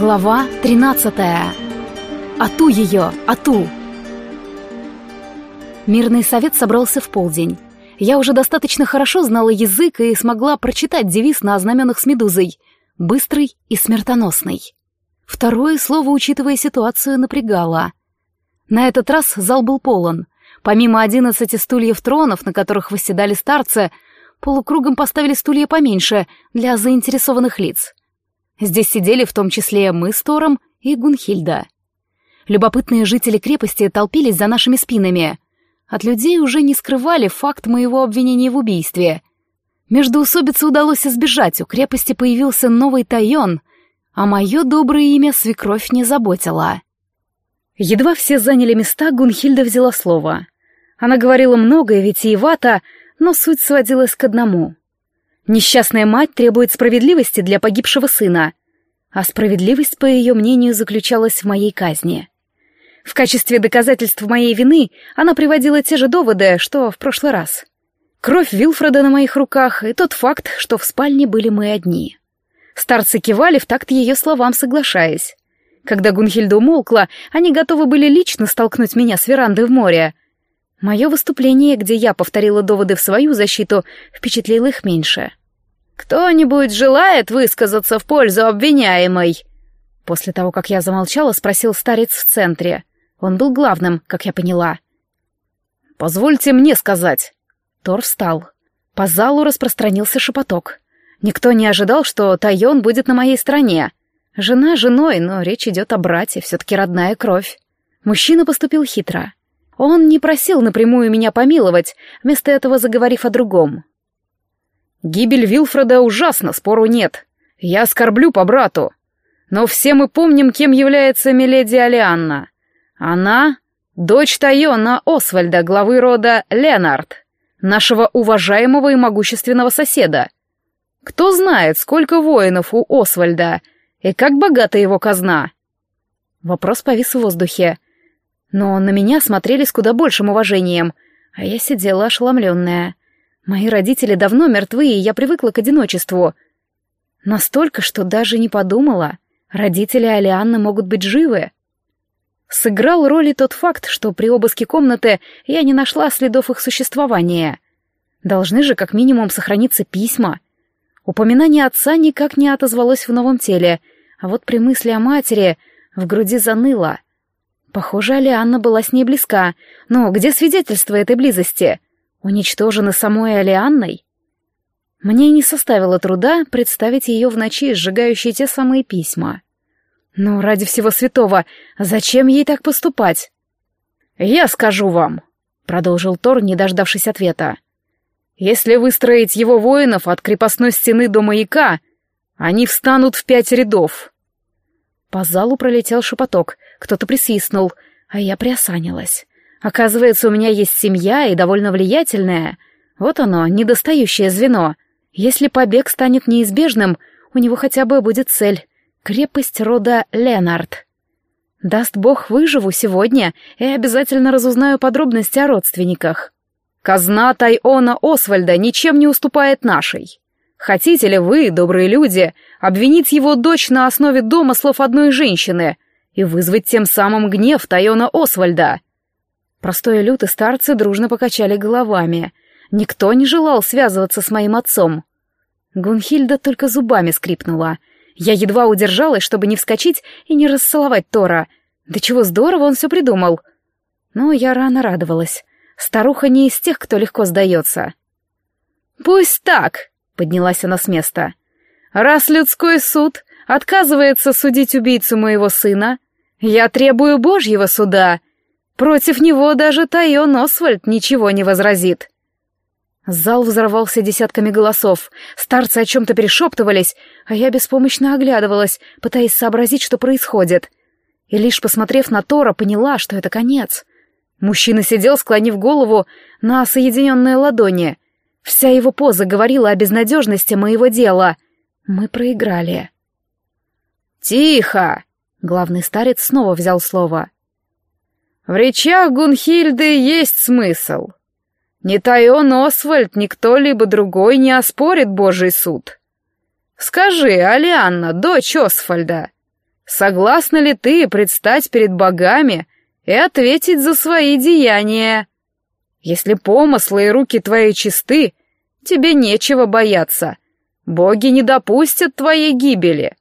Глава 13. Ату ее, ату. Мирный совет собрался в полдень. Я уже достаточно хорошо знала язык и смогла прочитать девиз на ознаменах с медузой. Быстрый и смертоносный. Второе слово, учитывая ситуацию, напрягало. На этот раз зал был полон. Помимо одиннадцати стульев тронов, на которых восседали старцы, полукругом поставили стулья поменьше для заинтересованных лиц. Здесь сидели в том числе мы с Тором и Гунхильда. Любопытные жители крепости толпились за нашими спинами. От людей уже не скрывали факт моего обвинения в убийстве. Междоусобицы удалось избежать, у крепости появился новый тайон, а мое доброе имя свекровь не заботила. Едва все заняли места, Гунхильда взяла слово. Она говорила многое, витиевато, но суть сводилась к одному. Несчастная мать требует справедливости для погибшего сына, а справедливость, по ее мнению, заключалась в моей казни. В качестве доказательств моей вины она приводила те же доводы, что в прошлый раз. Кровь Вилфреда на моих руках и тот факт, что в спальне были мы одни. Старцы кивали в такт ее словам, соглашаясь. Когда Гунхильда умолкла, они готовы были лично столкнуть меня с веранды в море. Мое выступление, где я повторила доводы в свою защиту, впечатлило их меньше. «Кто-нибудь желает высказаться в пользу обвиняемой?» После того, как я замолчала, спросил старец в центре. Он был главным, как я поняла. «Позвольте мне сказать». Тор встал. По залу распространился шепоток. Никто не ожидал, что Тайон будет на моей стороне. Жена женой, но речь идет о брате, все-таки родная кровь. Мужчина поступил хитро. Он не просил напрямую меня помиловать, вместо этого заговорив о другом. Гибель Вилфреда ужасна, спору нет. Я оскорблю по брату. Но все мы помним, кем является Миледи Алианна. Она — дочь Тайона Освальда, главы рода Ленард, нашего уважаемого и могущественного соседа. Кто знает, сколько воинов у Освальда и как богата его казна? Вопрос повис в воздухе. Но на меня смотрели с куда большим уважением, а я сидела ошеломленная. Мои родители давно мертвы, и я привыкла к одиночеству. Настолько, что даже не подумала. Родители Алианны могут быть живы. Сыграл роль и тот факт, что при обыске комнаты я не нашла следов их существования. Должны же как минимум сохраниться письма. Упоминание отца никак не отозвалось в новом теле, а вот при мысли о матери в груди заныло. Похоже, Алианна была с ней близка, но где свидетельство этой близости? Уничтожена самой Алианной? Мне не составило труда представить ее в ночи, сжигающей те самые письма. Но ради всего святого, зачем ей так поступать? «Я скажу вам», — продолжил Тор, не дождавшись ответа. «Если выстроить его воинов от крепостной стены до маяка, они встанут в пять рядов». По залу пролетел шепоток, кто-то присвистнул, а я приосанилась. Оказывается, у меня есть семья и довольно влиятельная. Вот оно, недостающее звено. Если побег станет неизбежным, у него хотя бы будет цель — крепость рода Ленард. Даст бог, выживу сегодня и обязательно разузнаю подробности о родственниках. Казна Тайона Освальда ничем не уступает нашей. Хотите ли вы, добрые люди, обвинить его дочь на основе домыслов одной женщины и вызвать тем самым гнев Тайона Освальда? Простой люд и старцы дружно покачали головами. Никто не желал связываться с моим отцом. Гунхильда только зубами скрипнула. Я едва удержалась, чтобы не вскочить и не расцеловать Тора. Да чего здорово он все придумал. Но я рано радовалась. Старуха не из тех, кто легко сдается. «Пусть так», — поднялась она с места. «Раз людской суд отказывается судить убийцу моего сына, я требую божьего суда Против него даже Тайон Освальд ничего не возразит. Зал взорвался десятками голосов. Старцы о чем-то перешептывались, а я беспомощно оглядывалась, пытаясь сообразить, что происходит. И лишь посмотрев на Тора, поняла, что это конец. Мужчина сидел, склонив голову на соединенные ладони. Вся его поза говорила о безнадежности моего дела. Мы проиграли. «Тихо!» — главный старец снова взял слово. В речах Гунхильды есть смысл. Ни Тайон Освальд, ни кто-либо другой не оспорит Божий суд. Скажи, Алианна, дочь Освальда, согласна ли ты предстать перед богами и ответить за свои деяния? Если помыслы и руки твои чисты, тебе нечего бояться. Боги не допустят твоей гибели.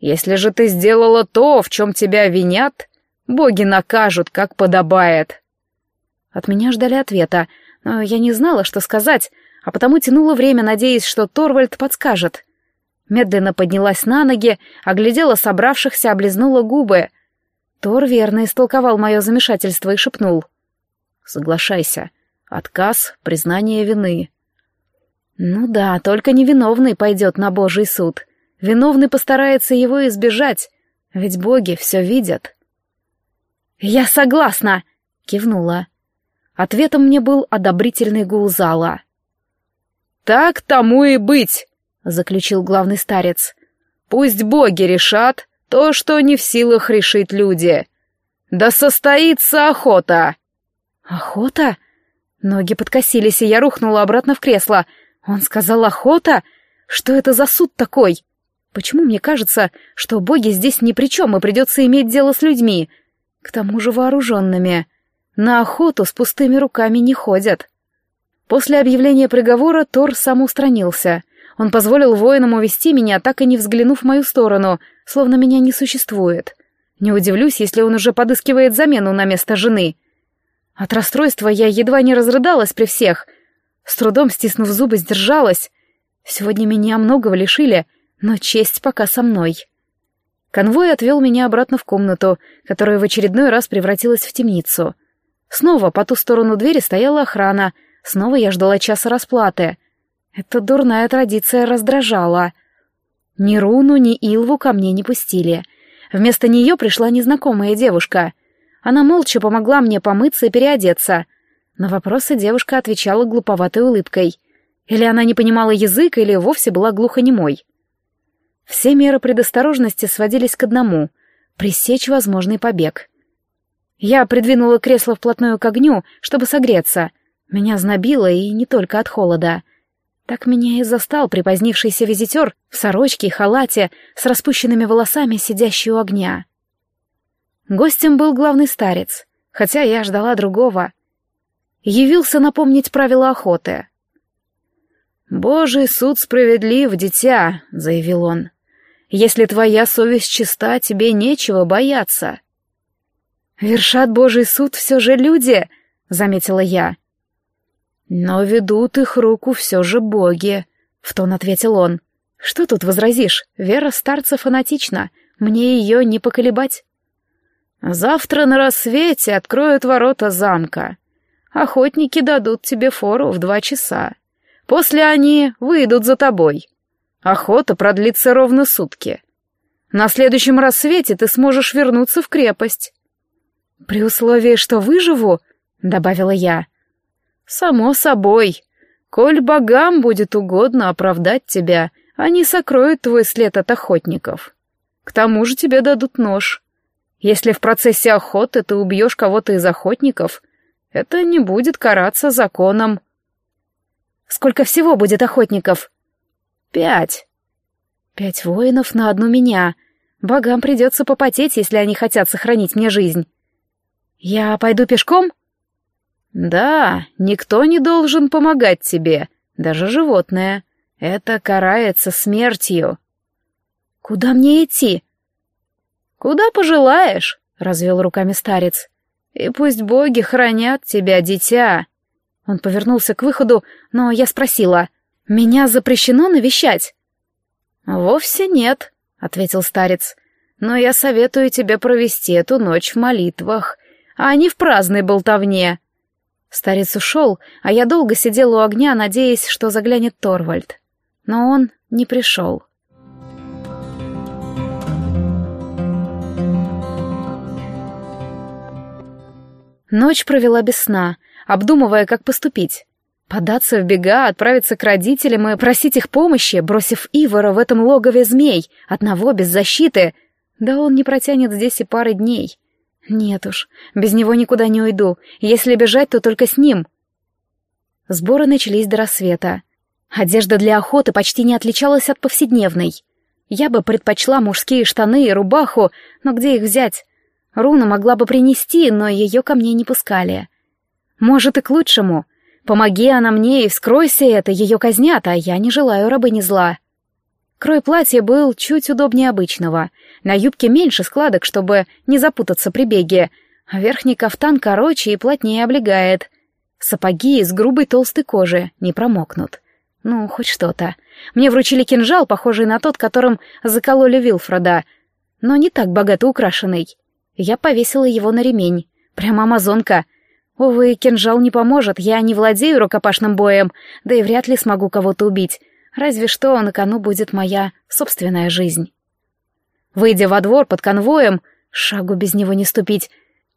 Если же ты сделала то, в чем тебя винят, боги накажут, как подобает. От меня ждали ответа, но я не знала, что сказать, а потому тянула время, надеясь, что Торвальд подскажет. Медленно поднялась на ноги, оглядела собравшихся, облизнула губы. Тор верно истолковал мое замешательство и шепнул. «Соглашайся. Отказ — признание вины». «Ну да, только невиновный пойдет на Божий суд. Виновный постарается его избежать, ведь боги все видят». «Я согласна!» — кивнула. Ответом мне был одобрительный гул зала. «Так тому и быть!» — заключил главный старец. «Пусть боги решат то, что не в силах решить люди. Да состоится охота!» «Охота?» Ноги подкосились, и я рухнула обратно в кресло. Он сказал «охота»? Что это за суд такой? Почему мне кажется, что боги здесь ни при чем, и придется иметь дело с людьми? К тому же вооруженными. На охоту с пустыми руками не ходят. После объявления приговора Тор сам устранился. Он позволил воинам увести меня, так и не взглянув в мою сторону, словно меня не существует. Не удивлюсь, если он уже подыскивает замену на место жены. От расстройства я едва не разрыдалась при всех. С трудом стиснув зубы, сдержалась. Сегодня меня многого лишили, но честь пока со мной. Конвой отвел меня обратно в комнату, которая в очередной раз превратилась в темницу. Снова по ту сторону двери стояла охрана — Снова я ждала часа расплаты. Эта дурная традиция раздражала. Ни Руну, ни Илву ко мне не пустили. Вместо нее пришла незнакомая девушка. Она молча помогла мне помыться и переодеться. На вопросы девушка отвечала глуповатой улыбкой. Или она не понимала язык, или вовсе была глухонемой. Все меры предосторожности сводились к одному — пресечь возможный побег. Я придвинула кресло вплотную к огню, чтобы согреться — меня знобило и не только от холода. Так меня и застал припозднившийся визитер в сорочке и халате с распущенными волосами, сидящий у огня. Гостем был главный старец, хотя я ждала другого. Явился напомнить правила охоты. «Божий суд справедлив, дитя», — заявил он. «Если твоя совесть чиста, тебе нечего бояться». «Вершат Божий суд все же люди», — заметила я. «Но ведут их руку все же боги», — в тон ответил он. «Что тут возразишь? Вера старца фанатична. Мне ее не поколебать». «Завтра на рассвете откроют ворота замка. Охотники дадут тебе фору в два часа. После они выйдут за тобой. Охота продлится ровно сутки. На следующем рассвете ты сможешь вернуться в крепость». «При условии, что выживу», — добавила я. «Само собой. Коль богам будет угодно оправдать тебя, они сокроют твой след от охотников. К тому же тебе дадут нож. Если в процессе охоты ты убьешь кого-то из охотников, это не будет караться законом». «Сколько всего будет охотников?» «Пять». «Пять воинов на одну меня. Богам придется попотеть, если они хотят сохранить мне жизнь». «Я пойду пешком?» «Да, никто не должен помогать тебе, даже животное. Это карается смертью». «Куда мне идти?» «Куда пожелаешь», — развел руками старец. «И пусть боги хранят тебя, дитя». Он повернулся к выходу, но я спросила, «Меня запрещено навещать?» «Вовсе нет», — ответил старец. «Но я советую тебе провести эту ночь в молитвах, а не в праздной болтовне». Старец ушел, а я долго сидел у огня, надеясь, что заглянет Торвальд. Но он не пришел. Ночь провела без сна, обдумывая, как поступить. Податься в бега, отправиться к родителям и просить их помощи, бросив Ивара в этом логове змей, одного без защиты. Да он не протянет здесь и пары дней. Нет уж, без него никуда не уйду. Если бежать, то только с ним. Сборы начались до рассвета. Одежда для охоты почти не отличалась от повседневной. Я бы предпочла мужские штаны и рубаху, но где их взять? Руна могла бы принести, но ее ко мне не пускали. Может, и к лучшему. Помоги она мне и вскройся это, ее казнят, а я не желаю рабыни зла. Крой платья был чуть удобнее обычного. На юбке меньше складок, чтобы не запутаться при беге, а верхний кафтан короче и плотнее облегает. Сапоги из грубой толстой кожи не промокнут. Ну, хоть что-то. Мне вручили кинжал, похожий на тот, которым закололи Вилфреда, но не так богато украшенный. Я повесила его на ремень. Прямо амазонка. Увы, кинжал не поможет, я не владею рукопашным боем, да и вряд ли смогу кого-то убить. Разве что на кону будет моя собственная жизнь. Выйдя во двор под конвоем, шагу без него не ступить,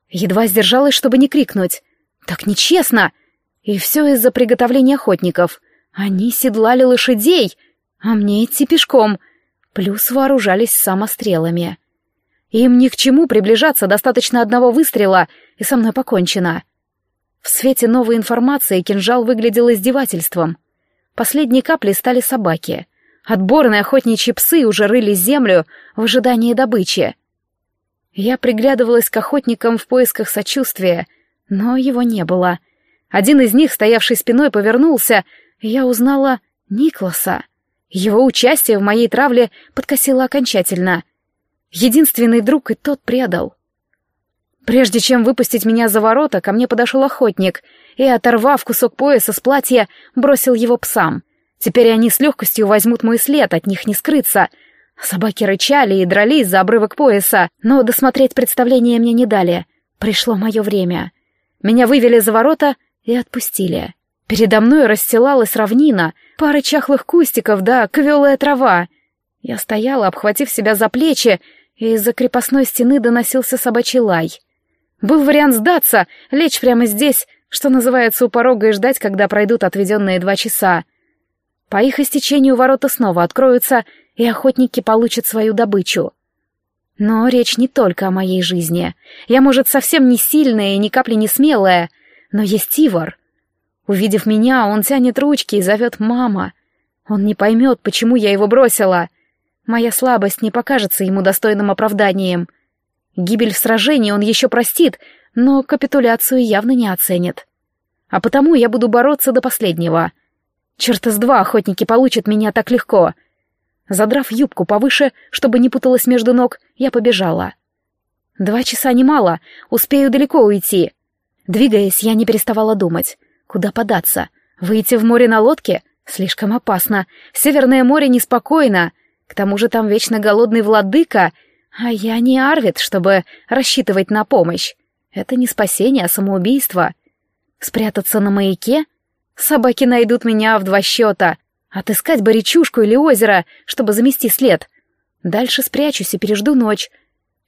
едва сдержалась, чтобы не крикнуть. «Так нечестно!» И все из-за приготовления охотников. Они седлали лошадей, а мне идти пешком, плюс вооружались самострелами. Им ни к чему приближаться, достаточно одного выстрела, и со мной покончено. В свете новой информации кинжал выглядел издевательством. Последней каплей стали собаки. Отборные охотничьи псы уже рыли землю в ожидании добычи. Я приглядывалась к охотникам в поисках сочувствия, но его не было. Один из них, стоявший спиной, повернулся, и я узнала Никласа. Его участие в моей травле подкосило окончательно — Единственный друг и тот предал. Прежде чем выпустить меня за ворота, ко мне подошел охотник и, оторвав кусок пояса с платья, бросил его псам. Теперь они с легкостью возьмут мой след, от них не скрыться. Собаки рычали и дрались за обрывок пояса, но досмотреть представление мне не дали. Пришло мое время. Меня вывели за ворота и отпустили. Передо мной расстилалась равнина, пара чахлых кустиков да квелая трава. Я стояла, обхватив себя за плечи, и из-за крепостной стены доносился собачий лай. Был вариант сдаться, лечь прямо здесь, что называется, у порога и ждать, когда пройдут отведенные два часа. По их истечению ворота снова откроются, и охотники получат свою добычу. Но речь не только о моей жизни. Я, может, совсем не сильная и ни капли не смелая, но есть Ивар. Увидев меня, он тянет ручки и зовет «мама». Он не поймет, почему я его бросила. Моя слабость не покажется ему достойным оправданием. Гибель в сражении он еще простит, но капитуляцию явно не оценит. А потому я буду бороться до последнего. Черта с два охотники получат меня так легко. Задрав юбку повыше, чтобы не путалась между ног, я побежала. Два часа немало, успею далеко уйти. Двигаясь, я не переставала думать. Куда податься? Выйти в море на лодке? Слишком опасно. Северное море неспокойно. К тому же там вечно голодный владыка, а я не Арвид, чтобы рассчитывать на помощь. Это не спасение, а самоубийство. Спрятаться на маяке? Собаки найдут меня в два счета. Отыскать бы речушку или озеро, чтобы замести след. Дальше спрячусь и пережду ночь.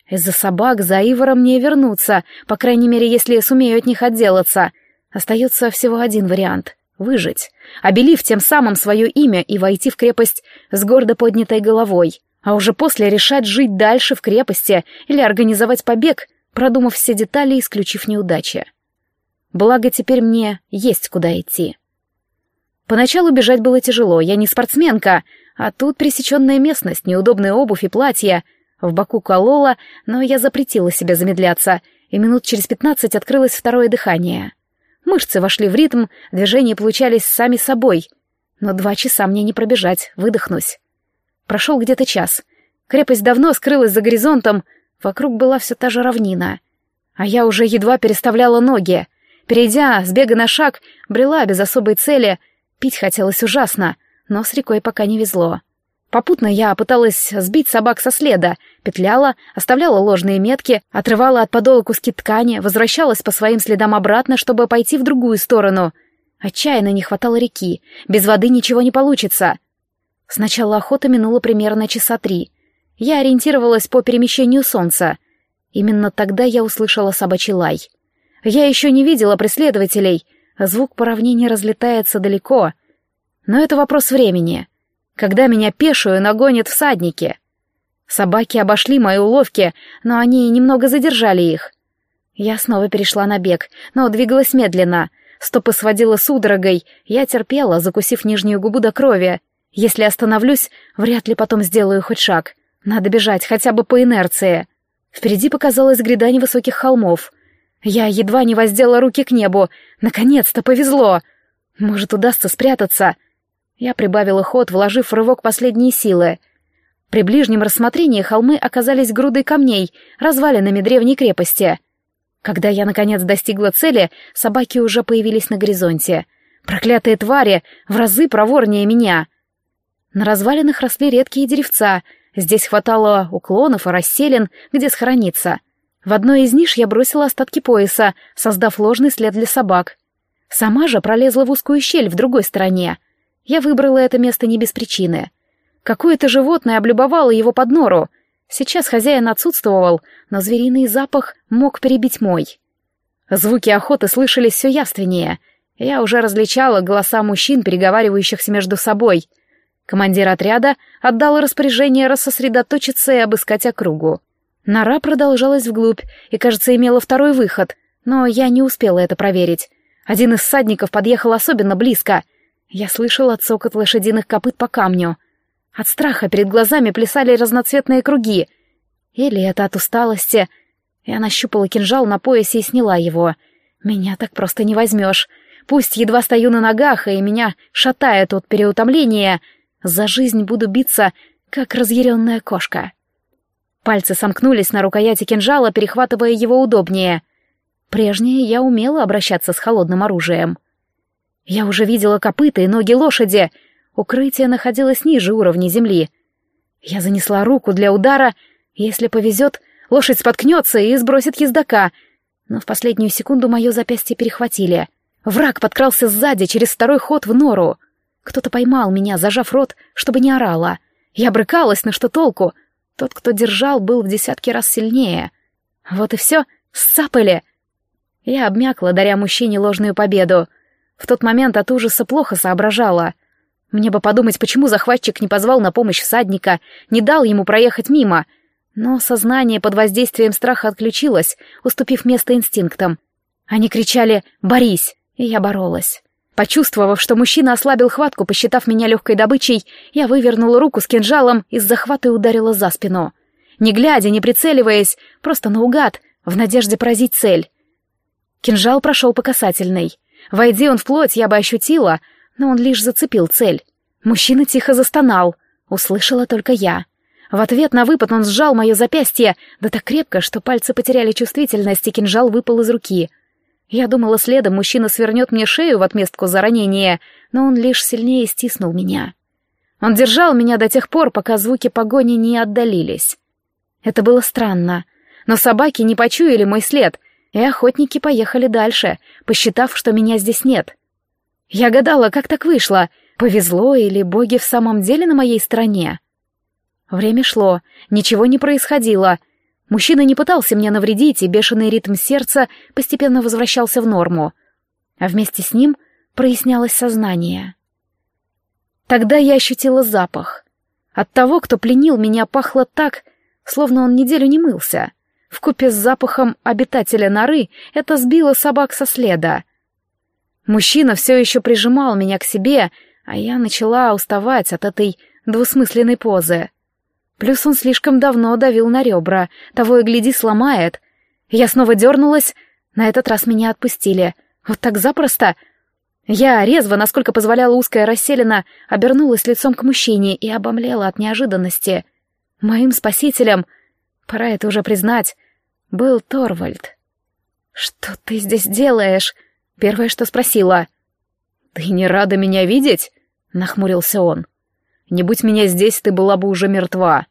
Из-за собак за Ивором мне вернуться, по крайней мере, если сумею от них отделаться. Остается всего один вариант — выжить обелив тем самым свое имя и войти в крепость с гордо поднятой головой, а уже после решать жить дальше в крепости или организовать побег, продумав все детали и исключив неудачи. Благо теперь мне есть куда идти. Поначалу бежать было тяжело, я не спортсменка, а тут пресеченная местность, неудобная обувь и платья. В боку колола, но я запретила себе замедляться, и минут через пятнадцать открылось второе дыхание — Мышцы вошли в ритм, движения получались сами собой. Но два часа мне не пробежать, выдохнусь. Прошел где-то час. Крепость давно скрылась за горизонтом, вокруг была все та же равнина. А я уже едва переставляла ноги. Перейдя с бега на шаг, брела без особой цели. Пить хотелось ужасно, но с рекой пока не везло. Попутно я пыталась сбить собак со следа, петляла, оставляла ложные метки, отрывала от подола куски ткани, возвращалась по своим следам обратно, чтобы пойти в другую сторону. Отчаянно не хватало реки, без воды ничего не получится. Сначала охота минула примерно часа три. Я ориентировалась по перемещению солнца. Именно тогда я услышала собачий лай. Я еще не видела преследователей, звук по равнине разлетается далеко. Но это вопрос времени — когда меня пешую нагонят всадники. Собаки обошли мои уловки, но они немного задержали их. Я снова перешла на бег, но двигалась медленно. Стопы сводила судорогой, я терпела, закусив нижнюю губу до крови. Если остановлюсь, вряд ли потом сделаю хоть шаг. Надо бежать, хотя бы по инерции. Впереди показалась гряда невысоких холмов. Я едва не воздела руки к небу. Наконец-то повезло. Может, удастся спрятаться. Я прибавила ход, вложив в рывок последние силы. При ближнем рассмотрении холмы оказались грудой камней, развалинами древней крепости. Когда я, наконец, достигла цели, собаки уже появились на горизонте. Проклятые твари, в разы проворнее меня. На развалинах росли редкие деревца. Здесь хватало уклонов и расселин, где схорониться. В одной из ниш я бросила остатки пояса, создав ложный след для собак. Сама же пролезла в узкую щель в другой стороне. Я выбрала это место не без причины. Какое-то животное облюбовало его под нору. Сейчас хозяин отсутствовал, но звериный запах мог перебить мой. Звуки охоты слышались все явственнее. Я уже различала голоса мужчин, переговаривающихся между собой. Командир отряда отдал распоряжение рассосредоточиться и обыскать округу. Нора продолжалась вглубь и, кажется, имела второй выход, но я не успела это проверить. Один из всадников подъехал особенно близко. Я слышала цокот лошадиных копыт по камню. От страха перед глазами плясали разноцветные круги. Или это от усталости. Я нащупала кинжал на поясе и сняла его. Меня так просто не возьмешь. Пусть едва стою на ногах, и меня шатает от переутомления, за жизнь буду биться, как разъяренная кошка. Пальцы сомкнулись на рукояти кинжала, перехватывая его удобнее. Прежнее я умела обращаться с холодным оружием. Я уже видела копыта и ноги лошади — Укрытие находилось ниже уровня земли. Я занесла руку для удара. Если повезет, лошадь споткнется и сбросит ездока. Но в последнюю секунду мое запястье перехватили. Враг подкрался сзади через второй ход в нору. Кто-то поймал меня, зажав рот, чтобы не орала. Я брыкалась, но что толку? Тот, кто держал, был в десятки раз сильнее. Вот и все, сцапали. Я обмякла, даря мужчине ложную победу. В тот момент от ужаса плохо соображала — мне бы подумать, почему захватчик не позвал на помощь всадника, не дал ему проехать мимо. Но сознание под воздействием страха отключилось, уступив место инстинктам. Они кричали «Борись!» и я боролась. Почувствовав, что мужчина ослабил хватку, посчитав меня легкой добычей, я вывернула руку с кинжалом и с захвата ударила за спину. Не глядя, не прицеливаясь, просто наугад, в надежде поразить цель. Кинжал прошел по касательной. Войди он в плоть, я бы ощутила — но он лишь зацепил цель. Мужчина тихо застонал. Услышала только я. В ответ на выпад он сжал мое запястье, да так крепко, что пальцы потеряли чувствительность, и кинжал выпал из руки. Я думала, следом мужчина свернет мне шею в отместку за ранение, но он лишь сильнее стиснул меня. Он держал меня до тех пор, пока звуки погони не отдалились. Это было странно, но собаки не почуяли мой след, и охотники поехали дальше, посчитав, что меня здесь нет. Я гадала, как так вышло, повезло или боги в самом деле на моей стороне. Время шло, ничего не происходило. Мужчина не пытался мне навредить, и бешеный ритм сердца постепенно возвращался в норму. А вместе с ним прояснялось сознание. Тогда я ощутила запах. От того, кто пленил меня, пахло так, словно он неделю не мылся. Вкупе с запахом обитателя норы это сбило собак со следа — Мужчина все еще прижимал меня к себе, а я начала уставать от этой двусмысленной позы. Плюс он слишком давно давил на ребра, того и гляди сломает. Я снова дернулась, на этот раз меня отпустили. Вот так запросто. Я резво, насколько позволяла узкая расселена, обернулась лицом к мужчине и обомлела от неожиданности. Моим спасителем, пора это уже признать, был Торвальд. «Что ты здесь делаешь?» Первое, что спросила. «Ты не рада меня видеть?» — нахмурился он. «Не будь меня здесь, ты была бы уже мертва».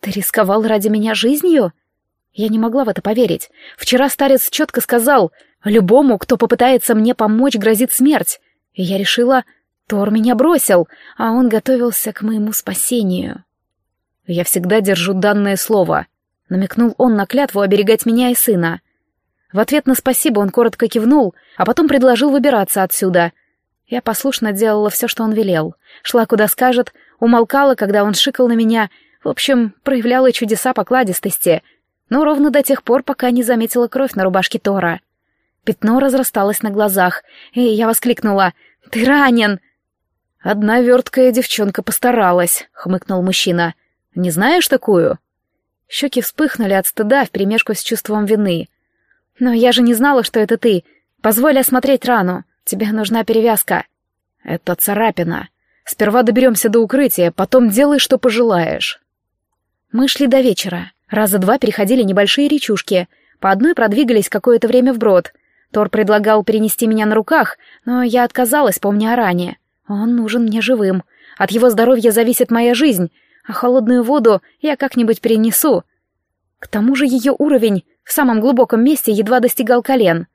«Ты рисковал ради меня жизнью?» Я не могла в это поверить. Вчера старец четко сказал, любому, кто попытается мне помочь, грозит смерть. И я решила, Тор меня бросил, а он готовился к моему спасению. «Я всегда держу данное слово», — намекнул он на клятву оберегать меня и сына. В ответ на спасибо он коротко кивнул, а потом предложил выбираться отсюда. Я послушно делала все, что он велел. Шла куда скажет, умолкала, когда он шикал на меня. В общем, проявляла чудеса покладистости. Но ровно до тех пор, пока не заметила кровь на рубашке Тора. Пятно разрасталось на глазах, и я воскликнула «Ты ранен!» «Одна верткая девчонка постаралась», — хмыкнул мужчина. «Не знаешь такую?» Щеки вспыхнули от стыда вперемешку с чувством вины. «Но я же не знала, что это ты. Позволь осмотреть рану. Тебе нужна перевязка». «Это царапина. Сперва доберемся до укрытия, потом делай, что пожелаешь». Мы шли до вечера. Раза два переходили небольшие речушки. По одной продвигались какое-то время вброд. Тор предлагал перенести меня на руках, но я отказалась, помня о ране. Он нужен мне живым. От его здоровья зависит моя жизнь, а холодную воду я как-нибудь перенесу. К тому же ее уровень в самом глубоком месте едва достигал колен.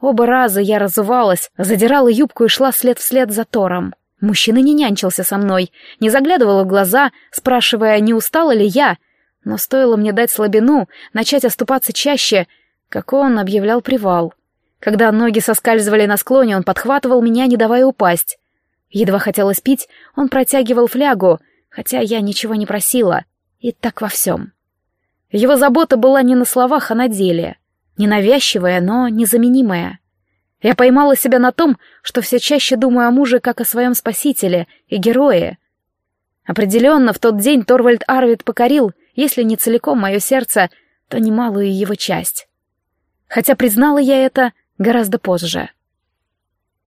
Оба раза я разувалась, задирала юбку и шла след вслед за Тором. Мужчина не нянчился со мной, не заглядывал в глаза, спрашивая, не устала ли я. Но стоило мне дать слабину, начать оступаться чаще, как он объявлял привал. Когда ноги соскальзывали на склоне, он подхватывал меня, не давая упасть. Едва хотелось пить, он протягивал флягу, хотя я ничего не просила. И так во всем. Его забота была не на словах, а на деле. Ненавязчивая, но незаменимая. Я поймала себя на том, что все чаще думаю о муже как о своем спасителе и герое. Определенно, в тот день Торвальд Арвид покорил, если не целиком мое сердце, то немалую его часть. Хотя признала я это гораздо позже.